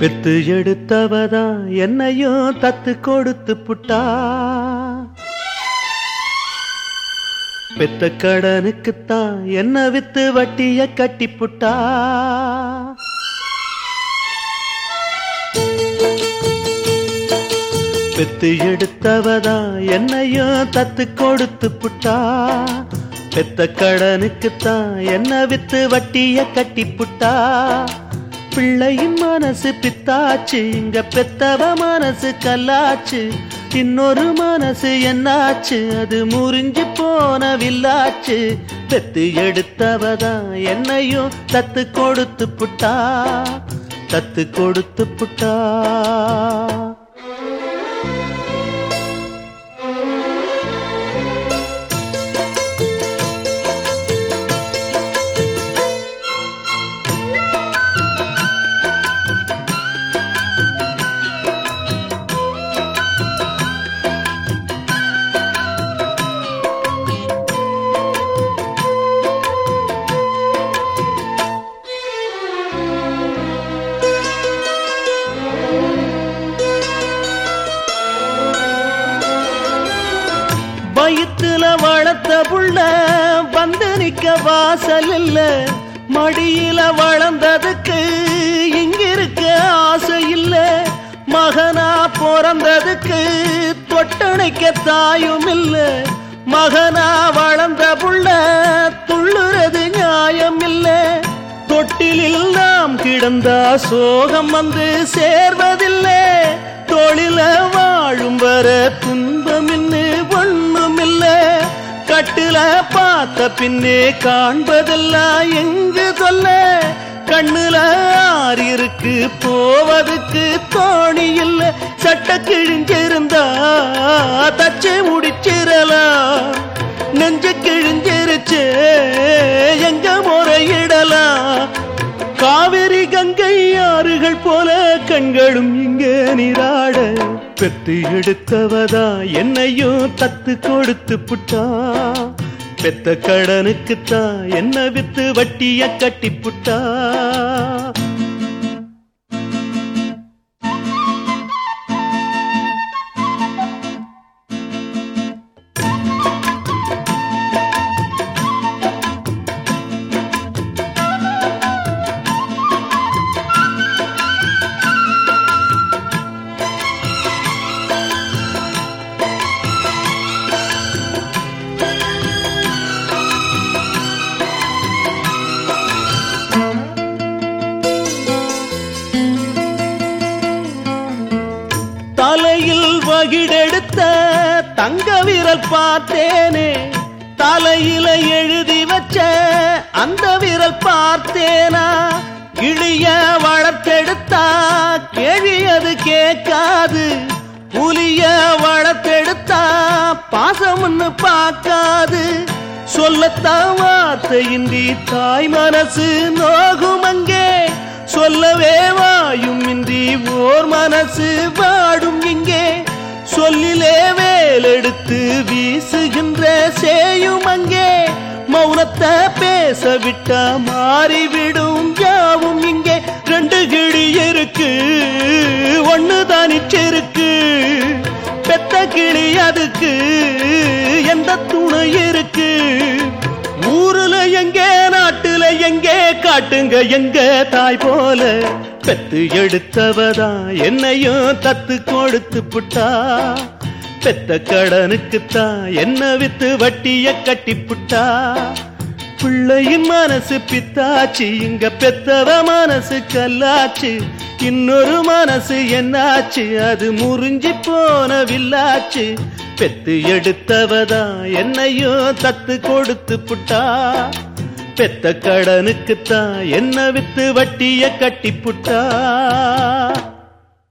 பெத்து எடுத்தவதா என்னையும் தத்து கொடுத்து புட்டா. பெத்த கடனுக்குத்தான் என்ன வித்து வட்டிய கட்டி புட்டா. பெத்து எடுத்தவதா என்னையும் தத்து கொடுத்து புட்டா. பெத்த கடனுக்குத்தான் என்ன வித்து வட்டிய கட்டி புட்டா. பிள்ளையின் மனசு பித்தாச்சு இங்க பெத்தவ மனசு கல்லாச்சு. இன்னொரு மனசு என்னாச்சு அது முறிஞ்சு போன வில்லாச்சு. பெத்து எடுத்தவதா என்னையும் தத்து கொடுத்து புட்டா தத்து கொடுத்து புட்டா. வளர்த்த புள்ள வந்து நிக்க வாசல் இல்ல. மடியில வளர்ந்ததுக்கு இங்கிருக்க ஆசை இல்ல. மகனா பிறந்ததுக்கு தொட்டணைக்க தாயும் இல்ல. மகனா வளர்ந்த புள்ள துள்ளுறது நியாயம் இல்ல. தொட்டிலில் நாம் கிடந்த சோகம் வந்து சேர்வதில்லை. தொழில வாழும் வர கட்டுல பார்த்த பின்னே காண்பதெல்லாம் எங்கு சொல்ல? கண்ணுல ஆறு இருக்கு போவதுக்கு தோணி இல்ல. சட்ட கிழிஞ்சிருந்தா தச்சு முடிச்சிடலாம் ஆறுகள் போல கண்களும் இங்கே நீராட பெத்து எடுத்தவதா என்னையும் தத்து கொடுத்து புட்டா. பெத்த கடனுக்குத்தான் என்ன வித்து வட்டிய கட்டி புட்டா. தங்க விரல் பார்த்தேனே. தலையில எழுதி வச்ச அந்த விரல் பார்த்தேனா? இழிய வளர்த்தெடுத்தா? கேழியது கேட்காது. புலிய வளர்த்தெடுத்தா? பாசம்னு பார்க்காது. சொல்லத்தான் வார்த்தையின்றி தாய் மனசு நோகும் அங்கே. சொல்லவே வாயும் இன்றி ஓர் மனசு வாடும் இங்கே. சொல்லிலேவே வேலெடுத்து வீசுகின்ற சேயும் அங்கே. மௌனத்தை பேச விட்டா மாறிவிடும் யாவும் இங்கே. ரெண்டு கிளி இருக்கு ஒண்ணு தனிச்சிருக்கு பெத்த கிளி அதுக்கு எந்த துணை இருக்கு? ஊருல எங்கே நாட்டுல எங்கே காட்டுங்க எங்க தாய் போல. பெத்து எடுத்தவதா என்னையும் தத்து கொடுத்து புட்டா. பெத்த கடனுக்குத்தான் என்ன வித்து வட்டிய கட்டி புட்டா பிள்ளையின் மனசு பித்தாச்சு இங்க பெத்தவ மனசு கல்லாச்சு. இன்னொரு மனசு என்னாச்சு அது முறிஞ்சி போன வில்லாச்சு. பெத்து எடுத்தவதா என்னையும் தத்து கொடுத்து புட்டா? பெத்த கடனுக்குத்தான் என்ன வித்து வட்டிய கட்டி புட்டா